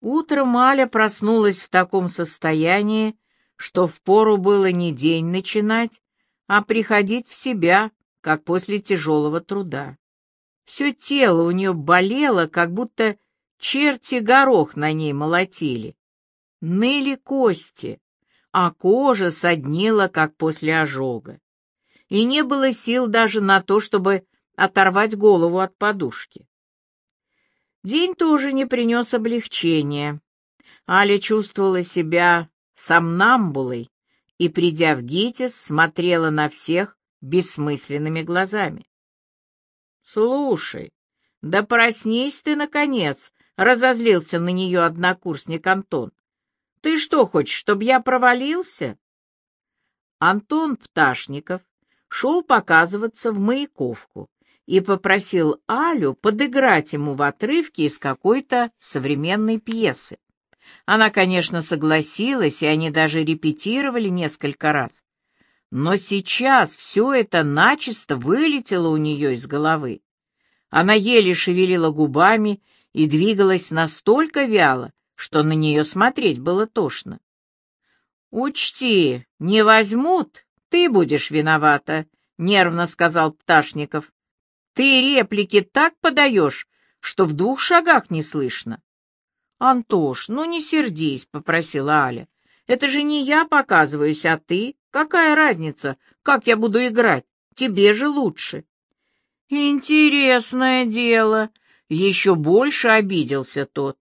Утром Аля проснулась в таком состоянии, что впору было не день начинать, а приходить в себя, как после тяжелого труда. Все тело у нее болело, как будто черти горох на ней молотили. Ныли кости, а кожа соднила, как после ожога. И не было сил даже на то, чтобы оторвать голову от подушки. День тоже не принес облегчения. Аля чувствовала себя сомнамбулой и, придя в ГИТИС, смотрела на всех бессмысленными глазами. «Слушай, да проснись ты, наконец!» — разозлился на нее однокурсник Антон. «Ты что хочешь, чтобы я провалился?» Антон Пташников шел показываться в Маяковку, и попросил Алю подыграть ему в отрывке из какой-то современной пьесы. Она, конечно, согласилась, и они даже репетировали несколько раз. Но сейчас все это начисто вылетело у нее из головы. Она еле шевелила губами и двигалась настолько вяло, что на нее смотреть было тошно. «Учти, не возьмут, ты будешь виновата», — нервно сказал Пташников. Ты реплики так подаешь, что в двух шагах не слышно. «Антош, ну не сердись», — попросила Аля. «Это же не я показываюсь, а ты. Какая разница, как я буду играть? Тебе же лучше». «Интересное дело», — еще больше обиделся тот.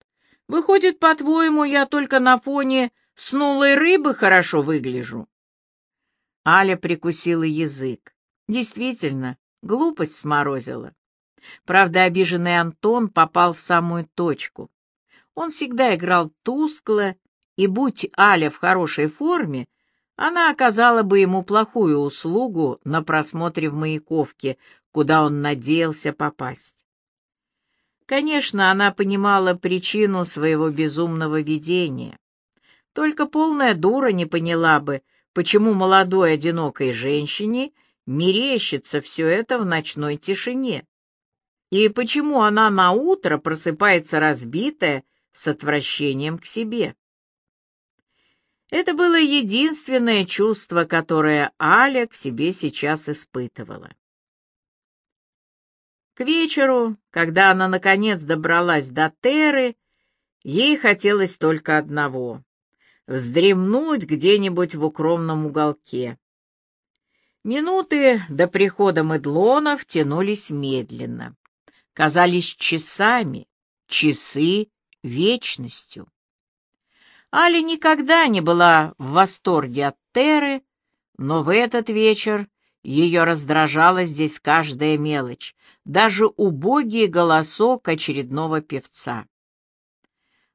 «Выходит, по-твоему, я только на фоне снулой рыбы хорошо выгляжу?» Аля прикусила язык. Действительно, Глупость сморозила. Правда, обиженный Антон попал в самую точку. Он всегда играл тускло, и будь Аля в хорошей форме, она оказала бы ему плохую услугу на просмотре в Маяковке, куда он надеялся попасть. Конечно, она понимала причину своего безумного видения. Только полная дура не поняла бы, почему молодой одинокой женщине — мерещится все это в ночной тишине? И почему она на утро просыпается разбитая с отвращением к себе? Это было единственное чувство, которое Аля к себе сейчас испытывала. К вечеру, когда она наконец добралась до Теры, ей хотелось только одного — вздремнуть где-нибудь в укромном уголке. Минуты до прихода Медлонов тянулись медленно. Казались часами, часы — вечностью. Аля никогда не была в восторге от Теры, но в этот вечер ее раздражала здесь каждая мелочь, даже убогий голосок очередного певца.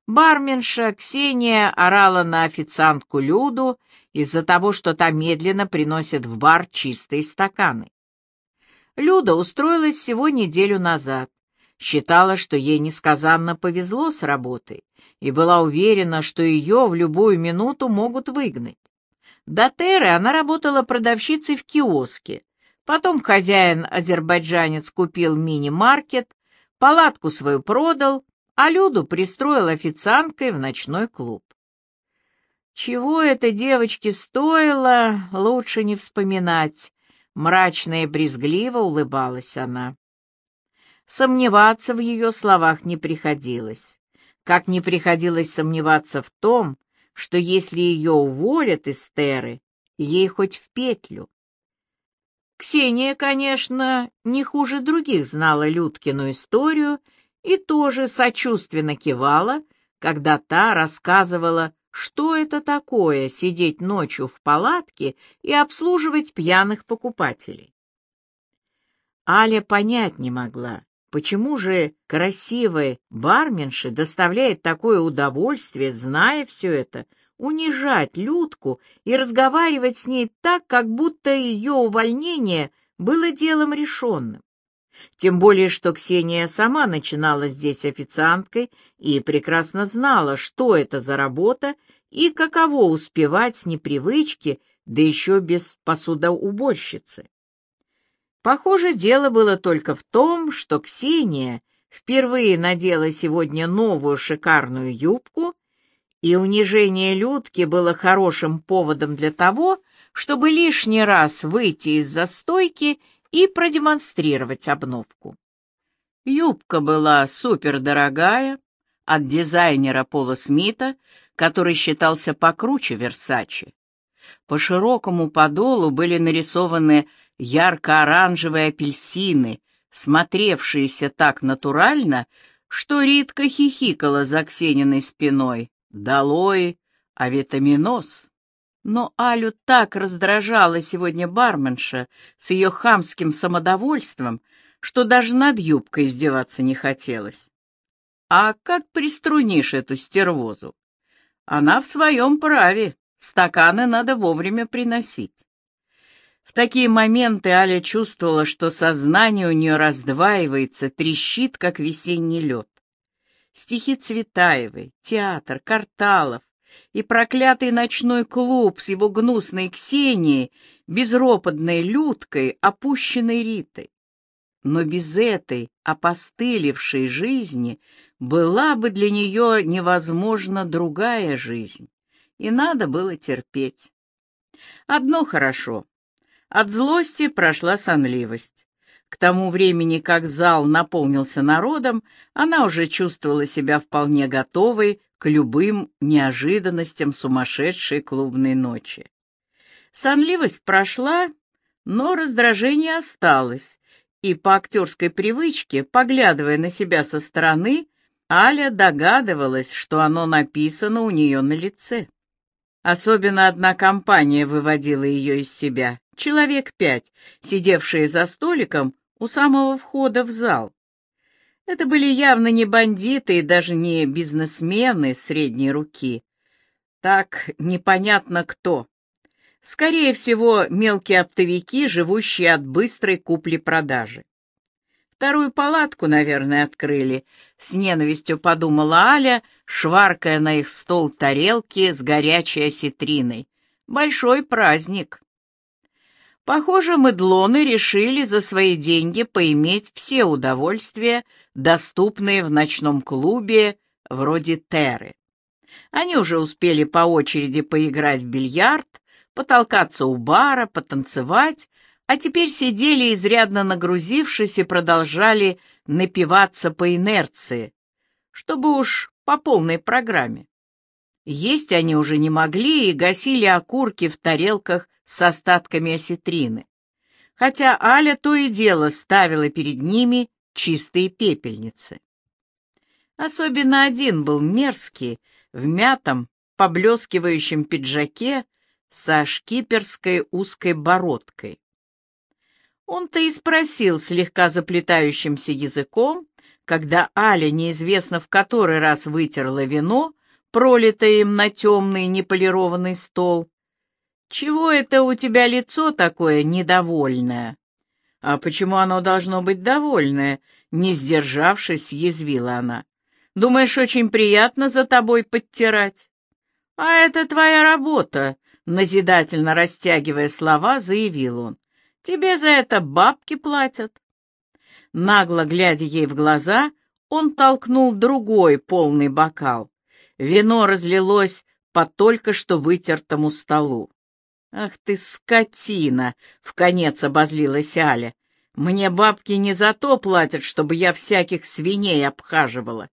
Барменша Ксения орала на официантку Люду из-за того, что та медленно приносит в бар чистые стаканы. Люда устроилась всего неделю назад, считала, что ей несказанно повезло с работой и была уверена, что ее в любую минуту могут выгнать. До Теры она работала продавщицей в киоске, потом хозяин-азербайджанец купил мини-маркет, палатку свою продал, а Люду пристроил официанткой в ночной клуб. Чего это девочке стоило, лучше не вспоминать. Мрачно и брезгливо улыбалась она. Сомневаться в ее словах не приходилось. Как не приходилось сомневаться в том, что если ее уволят из Теры, ей хоть в петлю. Ксения, конечно, не хуже других знала Людкину историю и тоже сочувственно кивала, когда та рассказывала что это такое сидеть ночью в палатке и обслуживать пьяных покупателей? Аля понять не могла, почему же красивой барменше доставляет такое удовольствие, зная все это, унижать Людку и разговаривать с ней так, как будто ее увольнение было делом решенным. Тем более, что Ксения сама начинала здесь официанткой и прекрасно знала, что это за работа и каково успевать с непривычки, да еще без посудоуборщицы. Похоже, дело было только в том, что Ксения впервые надела сегодня новую шикарную юбку, и унижение Людки было хорошим поводом для того, чтобы лишний раз выйти из застойки и продемонстрировать обновку. Юбка была супердорогая, от дизайнера Пола Смита, который считался покруче Версачи. По широкому подолу были нарисованы ярко-оранжевые апельсины, смотревшиеся так натурально, что Ритка хихикала за Ксениной спиной. «Долой, а витаминоз!» Но Алю так раздражала сегодня барменша с ее хамским самодовольством, что даже над юбкой издеваться не хотелось. А как приструнишь эту стервозу? Она в своем праве, стаканы надо вовремя приносить. В такие моменты Аля чувствовала, что сознание у нее раздваивается, трещит, как весенний лед. Стихи Цветаевой, театр, Карталов, и проклятый ночной клуб с его гнусной Ксенией, безропотной Людкой, опущенной Ритой. Но без этой опостылевшей жизни была бы для нее невозможна другая жизнь, и надо было терпеть. Одно хорошо. От злости прошла сонливость. К тому времени, как зал наполнился народом, она уже чувствовала себя вполне готовой к любым неожиданностям сумасшедшей клубной ночи. Сонливость прошла, но раздражение осталось, и по актерской привычке, поглядывая на себя со стороны, Аля догадывалась, что оно написано у нее на лице. Особенно одна компания выводила ее из себя. Человек пять, сидевшие за столиком у самого входа в зал. Это были явно не бандиты и даже не бизнесмены средней руки. Так непонятно кто. Скорее всего, мелкие оптовики, живущие от быстрой купли-продажи. Вторую палатку, наверное, открыли, с ненавистью подумала Аля, шваркая на их стол тарелки с горячей осетриной. Большой праздник. Похоже, мыдлоны решили за свои деньги поиметь все удовольствия, доступные в ночном клубе вроде Терры. Они уже успели по очереди поиграть в бильярд, потолкаться у бара, потанцевать, а теперь сидели изрядно нагрузившись и продолжали напиваться по инерции, чтобы уж по полной программе. Есть они уже не могли и гасили окурки в тарелках с остатками осетрины, хотя Аля то и дело ставила перед ними чистые пепельницы. Особенно один был мерзкий, в мятом, поблескивающем пиджаке со шкиперской узкой бородкой. Он-то и спросил слегка заплетающимся языком, когда Аля неизвестно в который раз вытерла вино, пролитое им на темный неполированный стол, «Чего это у тебя лицо такое недовольное?» «А почему оно должно быть довольное?» Не сдержавшись, язвила она. «Думаешь, очень приятно за тобой подтирать?» «А это твоя работа», — назидательно растягивая слова, заявил он. «Тебе за это бабки платят». Нагло глядя ей в глаза, он толкнул другой полный бокал. Вино разлилось по только что вытертому столу. «Ах ты, скотина!» — в конец обозлилась Аля. «Мне бабки не за то платят, чтобы я всяких свиней обхаживала».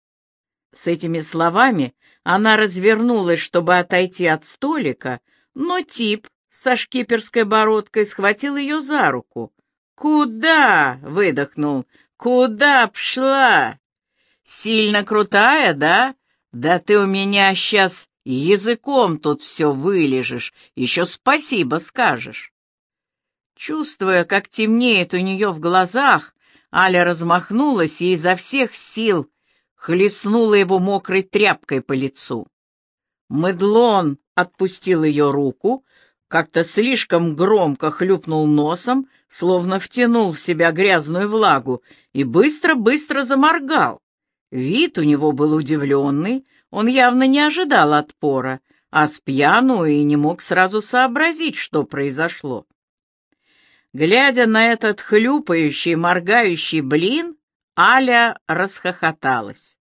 С этими словами она развернулась, чтобы отойти от столика, но тип со шкиперской бородкой схватил ее за руку. «Куда?» — выдохнул. «Куда пшла?» «Сильно крутая, да? Да ты у меня сейчас Языком тут все вылежешь, еще спасибо скажешь. Чувствуя, как темнеет у нее в глазах, Аля размахнулась и изо всех сил хлестнула его мокрой тряпкой по лицу. Медлон отпустил ее руку, как-то слишком громко хлюпнул носом, словно втянул в себя грязную влагу, и быстро-быстро заморгал. Вид у него был удивленный, он явно не ожидал отпора, а с пьяну и не мог сразу сообразить, что произошло. Глядя на этот хлюпающий, моргающий блин, Аля расхохоталась.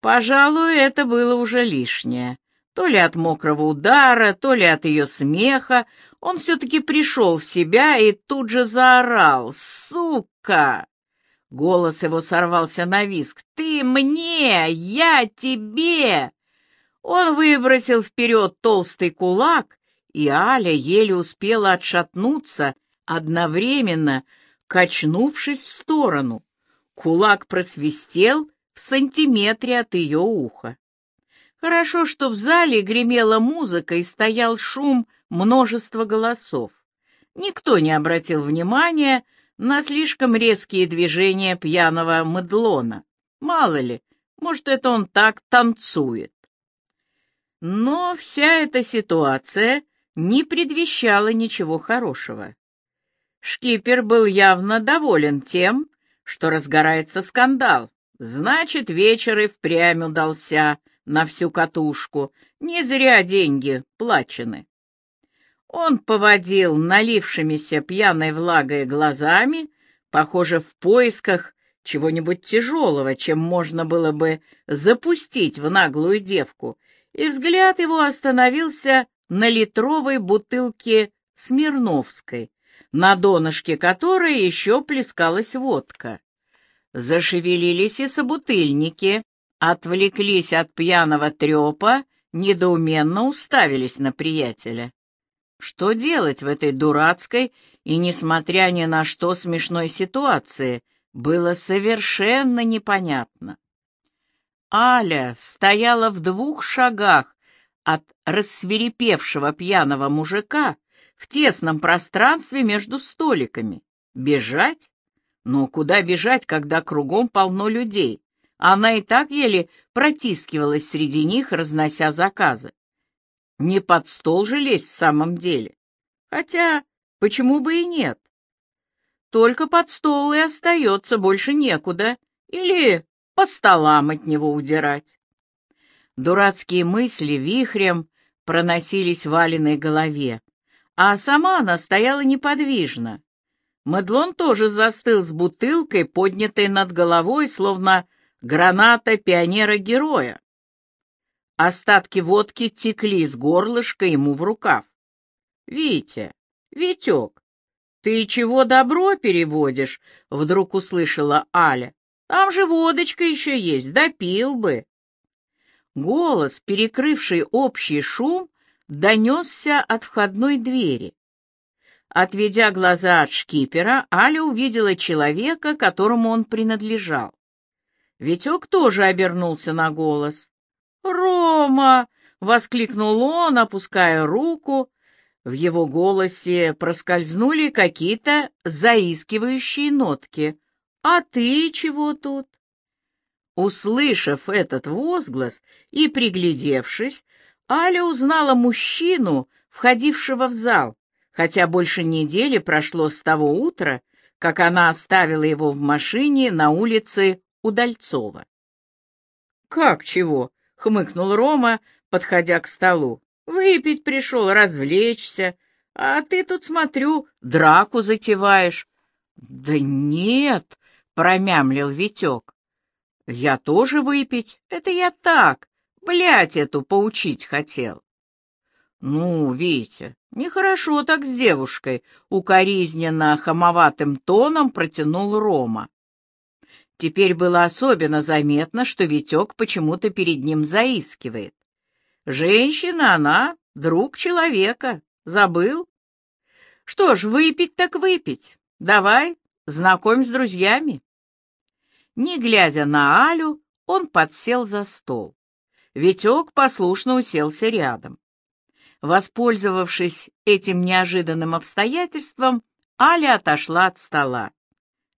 Пожалуй, это было уже лишнее. То ли от мокрого удара, то ли от ее смеха. Он все-таки пришел в себя и тут же заорал «Сука!». Голос его сорвался на виск. «Ты мне! Я тебе!» Он выбросил вперед толстый кулак, и Аля еле успела отшатнуться, одновременно качнувшись в сторону. Кулак просвистел в сантиметре от ее уха. Хорошо, что в зале гремела музыка и стоял шум множества голосов. Никто не обратил внимания на слишком резкие движения пьяного Медлона. Мало ли, может, это он так танцует. Но вся эта ситуация не предвещала ничего хорошего. Шкипер был явно доволен тем, что разгорается скандал. Значит, вечер и впрямь удался на всю катушку. Не зря деньги плачены. Он поводил налившимися пьяной влагой глазами, похоже, в поисках чего-нибудь тяжелого, чем можно было бы запустить в наглую девку, и взгляд его остановился на литровой бутылке Смирновской, на донышке которой еще плескалась водка. Зашевелились и собутыльники, отвлеклись от пьяного трепа, недоуменно уставились на приятеля. Что делать в этой дурацкой и, несмотря ни на что, смешной ситуации, было совершенно непонятно. Аля стояла в двух шагах от рассверепевшего пьяного мужика в тесном пространстве между столиками. Бежать? Ну, куда бежать, когда кругом полно людей? Она и так еле протискивалась среди них, разнося заказы. Не под стол же лезть в самом деле. Хотя, почему бы и нет? Только под стол и остается, больше некуда. Или по столам от него удирать. Дурацкие мысли вихрем проносились в Алиной голове, а сама она стояла неподвижно. Мадлон тоже застыл с бутылкой, поднятой над головой, словно граната пионера-героя. Остатки водки текли из горлышка ему в рукав. «Витя, Витек, ты чего добро переводишь?» — вдруг услышала Аля. «Там же водочка еще есть, допил бы». Голос, перекрывший общий шум, донесся от входной двери. Отведя глаза от шкипера, Аля увидела человека, которому он принадлежал. Витек тоже обернулся на голос. «Рома!» — воскликнул он, опуская руку. В его голосе проскользнули какие-то заискивающие нотки. «А ты чего тут?» Услышав этот возглас и приглядевшись, Аля узнала мужчину, входившего в зал, хотя больше недели прошло с того утра, как она оставила его в машине на улице Удальцова. «Как чего?» — хмыкнул Рома, подходя к столу. «Выпить пришел, развлечься, а ты тут, смотрю, драку затеваешь». «Да нет», — промямлил Витек. «Я тоже выпить, это я так, блядь эту поучить хотел». «Ну, Витя, нехорошо так с девушкой», — укоризненно хамоватым тоном протянул Рома. Теперь было особенно заметно, что Витек почему-то перед ним заискивает. Женщина она, друг человека. Забыл? Что ж, выпить так выпить. Давай, знакомь с друзьями. Не глядя на Алю, он подсел за стол. Витек послушно уселся рядом. Воспользовавшись этим неожиданным обстоятельством, Аля отошла от стола.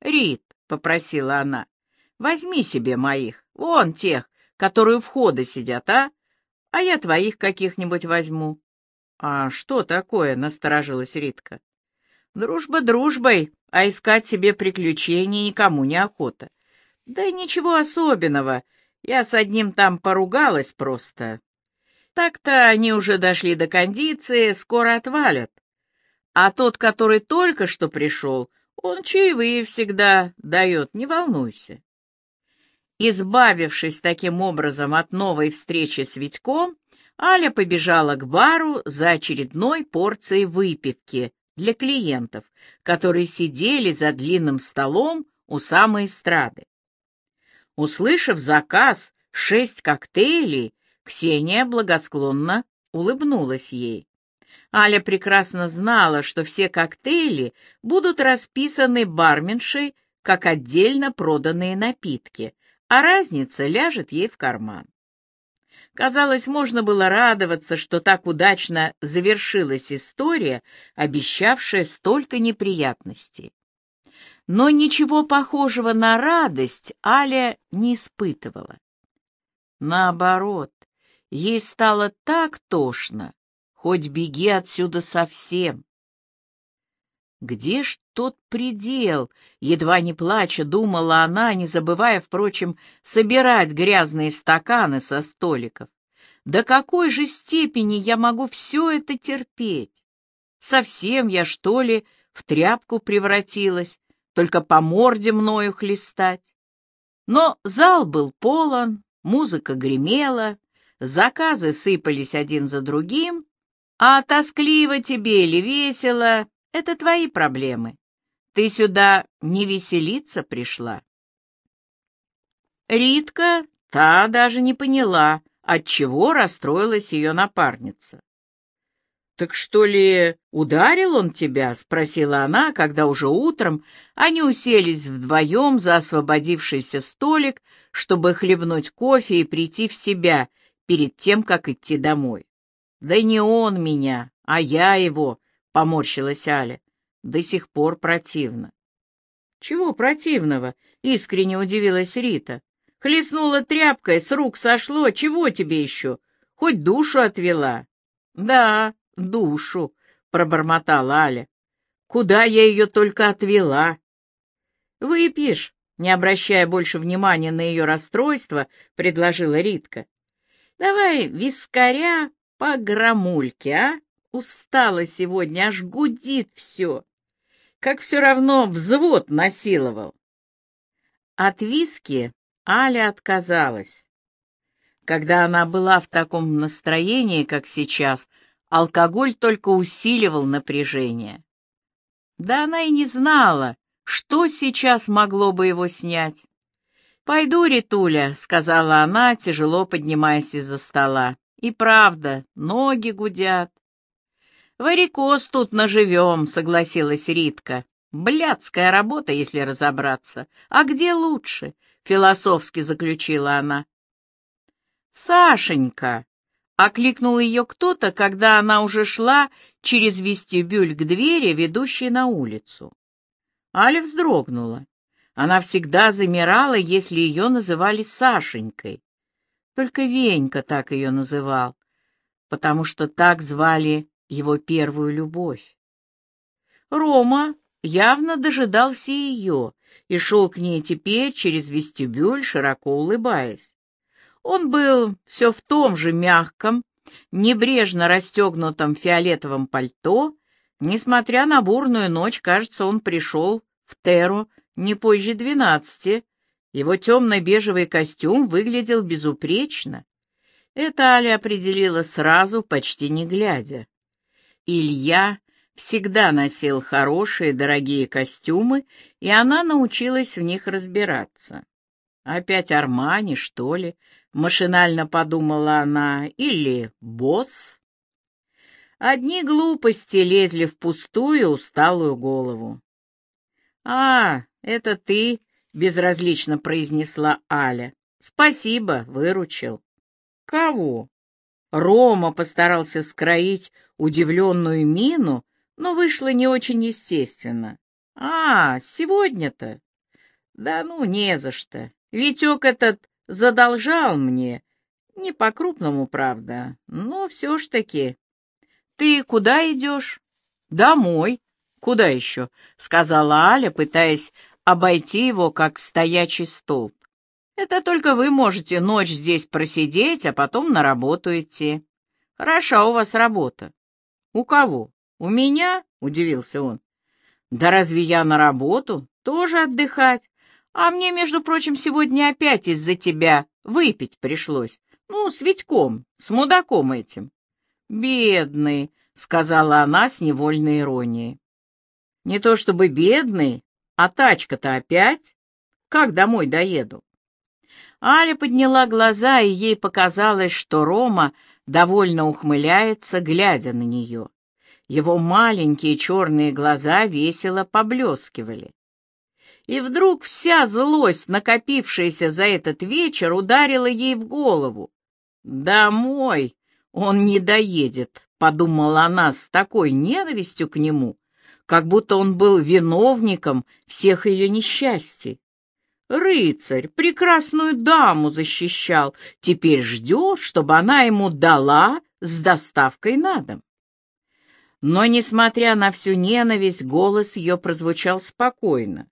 «Рит», — попросила она, Возьми себе моих, вон тех, которые у входа сидят, а? А я твоих каких-нибудь возьму. — А что такое? — насторожилась Ритка. — Дружба дружбой, а искать себе приключений никому не охота. Да ничего особенного, я с одним там поругалась просто. Так-то они уже дошли до кондиции, скоро отвалят. А тот, который только что пришел, он чаевые всегда дает, не волнуйся. Избавившись таким образом от новой встречи с Витьком, Аля побежала к бару за очередной порцией выпивки для клиентов, которые сидели за длинным столом у самой эстрады. Услышав заказ шесть коктейлей, Ксения благосклонно улыбнулась ей. Аля прекрасно знала, что все коктейли будут расписаны барменшей как отдельно проданные напитки, а разница ляжет ей в карман. Казалось, можно было радоваться, что так удачно завершилась история, обещавшая столько неприятностей. Но ничего похожего на радость Аля не испытывала. Наоборот, ей стало так тошно, хоть беги отсюда совсем. Где ж тот предел? Едва не плача, думала она, не забывая, впрочем, собирать грязные стаканы со столиков. До какой же степени я могу все это терпеть? Совсем я, что ли, в тряпку превратилась, только по морде мною хлестать? Но зал был полон, музыка гремела, заказы сыпались один за другим, а тоскливо тебе или весело — это твои проблемы. Ты сюда не веселиться пришла. Ритка, та даже не поняла, отчего расстроилась ее напарница. «Так что ли, ударил он тебя?» — спросила она, когда уже утром они уселись вдвоем за освободившийся столик, чтобы хлебнуть кофе и прийти в себя перед тем, как идти домой. «Да не он меня, а я его», — поморщилась Аля. «До сих пор противно». «Чего противного?» — искренне удивилась Рита. «Хлестнула тряпкой, с рук сошло, чего тебе еще? Хоть душу отвела». «Да, душу», — пробормотала Аля. «Куда я ее только отвела?» «Выпьешь?» — не обращая больше внимания на ее расстройство, предложила Ритка. «Давай вискаря по громульке, а? Устала сегодня, аж гудит все. Как все равно взвод насиловал. От виски Аля отказалась. Когда она была в таком настроении, как сейчас, алкоголь только усиливал напряжение. Да она и не знала, что сейчас могло бы его снять. «Пойду, Ритуля», — сказала она, тяжело поднимаясь из-за стола. И правда, ноги гудят. «Варикоз тут наживем», — согласилась Ритка. «Блядская работа, если разобраться. А где лучше?» — философски заключила она. «Сашенька!» — окликнул ее кто-то, когда она уже шла через вестибюль к двери, ведущей на улицу. Аля вздрогнула. Она всегда замирала, если ее называли Сашенькой. Только Венька так ее называл, потому что так звали его первую любовь. Рома явно дожидался ее и шел к ней теперь через вестибюль, широко улыбаясь. Он был все в том же мягком, небрежно расстегнутом фиолетовом пальто. Несмотря на бурную ночь, кажется, он пришел в Теру не позже двенадцати, его темно-бежевый костюм выглядел безупречно. Это Аля определила сразу, почти не глядя. Илья всегда носил хорошие, дорогие костюмы, и она научилась в них разбираться. Опять Армани, что ли? Машинально подумала она. Или босс? Одни глупости лезли в пустую, усталую голову. «А, это ты — безразлично произнесла Аля. «Спасибо, выручил». «Кого?» Рома постарался скроить удивленную мину, но вышло не очень естественно. «А, сегодня-то?» «Да ну, не за что. Витек этот задолжал мне. Не по-крупному, правда, но все ж таки. Ты куда идешь?» «Домой». «Куда еще?» — сказала Аля, пытаясь обойти его, как стоячий столб. Это только вы можете ночь здесь просидеть, а потом на работу идти. Хороша у вас работа. У кого? У меня? — удивился он. Да разве я на работу? Тоже отдыхать. А мне, между прочим, сегодня опять из-за тебя выпить пришлось. Ну, с Витьком, с мудаком этим. Бедный, — сказала она с невольной иронией. Не то чтобы бедный, а тачка-то опять. Как домой доеду? Аля подняла глаза, и ей показалось, что Рома довольно ухмыляется, глядя на нее. Его маленькие черные глаза весело поблескивали. И вдруг вся злость, накопившаяся за этот вечер, ударила ей в голову. «Домой он не доедет», — подумала она с такой ненавистью к нему, как будто он был виновником всех ее несчастий. Рыцарь прекрасную даму защищал, теперь ждет, чтобы она ему дала с доставкой на дом. Но, несмотря на всю ненависть, голос ее прозвучал спокойно.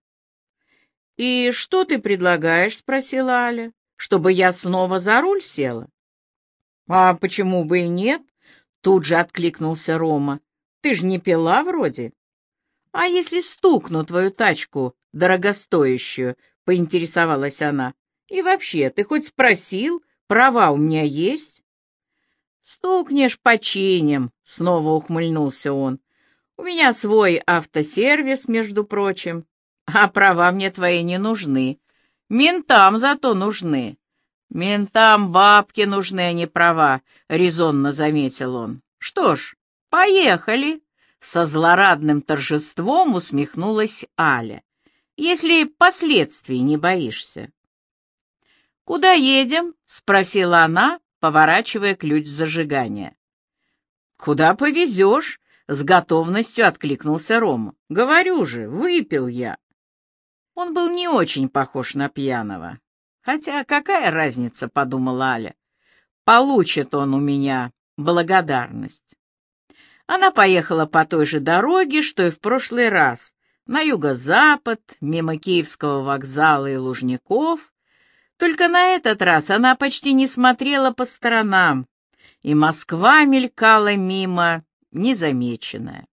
«И что ты предлагаешь?» — спросила Аля. «Чтобы я снова за руль села?» «А почему бы и нет?» — тут же откликнулся Рома. «Ты ж не пила вроде?» «А если стукну твою тачку, дорогостоящую?» — поинтересовалась она. «И вообще, ты хоть спросил, права у меня есть?» «Стукнешь, починим», — снова ухмыльнулся он. «У меня свой автосервис, между прочим, а права мне твои не нужны. Ментам зато нужны. Ментам бабки нужны, а не права», — резонно заметил он. «Что ж, поехали». Со злорадным торжеством усмехнулась Аля. «Если последствий не боишься». «Куда едем?» — спросила она, поворачивая ключ зажигания. «Куда повезешь?» — с готовностью откликнулся Рома. «Говорю же, выпил я». Он был не очень похож на пьяного. Хотя какая разница, — подумала Аля. Получит он у меня благодарность. Она поехала по той же дороге, что и в прошлый раз, на юго-запад, мимо Киевского вокзала и Лужников. Только на этот раз она почти не смотрела по сторонам, и Москва мелькала мимо, незамеченная.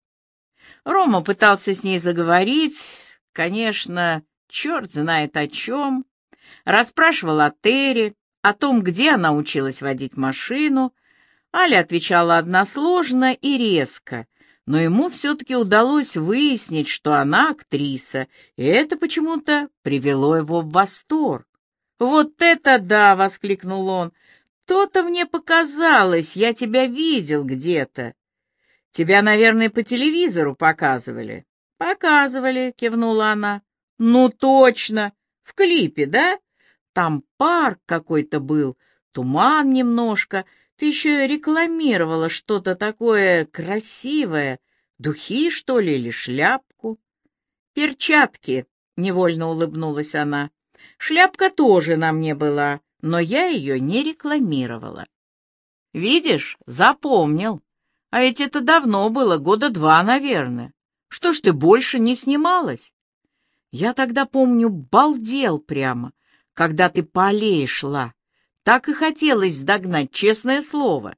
Рома пытался с ней заговорить, конечно, черт знает о чем, расспрашивал о Терри, о том, где она училась водить машину, Аля отвечала односложно и резко, но ему все-таки удалось выяснить, что она актриса, и это почему-то привело его в восторг. «Вот это да!» — воскликнул он. «То-то мне показалось, я тебя видел где-то. Тебя, наверное, по телевизору показывали». «Показывали», — кивнула она. «Ну точно! В клипе, да? Там парк какой-то был, туман немножко, ты еще рекламировала что-то такое красивое. Духи, что ли, или шляпку? Перчатки, — невольно улыбнулась она. Шляпка тоже на мне была, но я ее не рекламировала. Видишь, запомнил. А ведь это давно было, года два, наверное. Что ж ты больше не снималась? Я тогда, помню, балдел прямо, когда ты по аллее шла. Так и хотелось догнать, честное слово.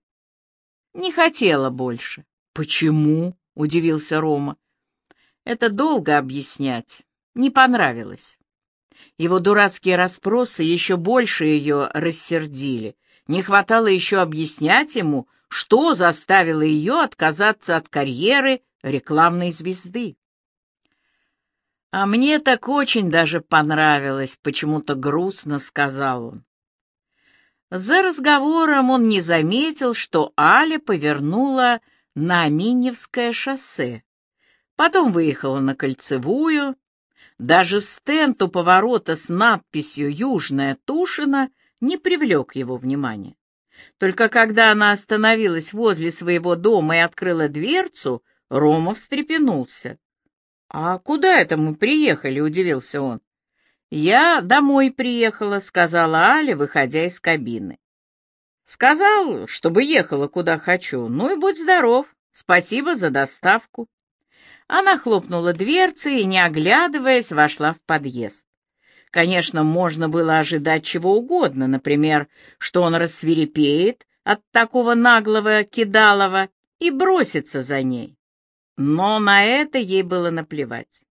Не хотела больше. Почему? — удивился Рома. Это долго объяснять. Не понравилось. Его дурацкие расспросы еще больше ее рассердили. Не хватало еще объяснять ему, что заставило ее отказаться от карьеры рекламной звезды. «А мне так очень даже понравилось», — почему-то грустно сказал он. За разговором он не заметил, что Аля повернула на Миневское шоссе. Потом выехала на Кольцевую. Даже стенд у поворота с надписью «Южная Тушина» не привлек его внимания. Только когда она остановилась возле своего дома и открыла дверцу, Рома встрепенулся. «А куда это мы приехали?» — удивился он. «Я домой приехала», — сказала Аля, выходя из кабины. «Сказал, чтобы ехала куда хочу. Ну и будь здоров. Спасибо за доставку». Она хлопнула дверцей и, не оглядываясь, вошла в подъезд. Конечно, можно было ожидать чего угодно, например, что он рассверепеет от такого наглого кидалова и бросится за ней. Но на это ей было наплевать.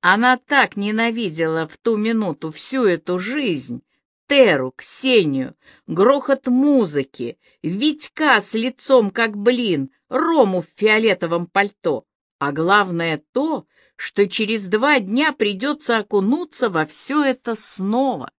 Она так ненавидела в ту минуту всю эту жизнь, Теру, Ксению, грохот музыки, Витька с лицом как блин, Рому в фиолетовом пальто, а главное то, что через два дня придется окунуться во все это снова.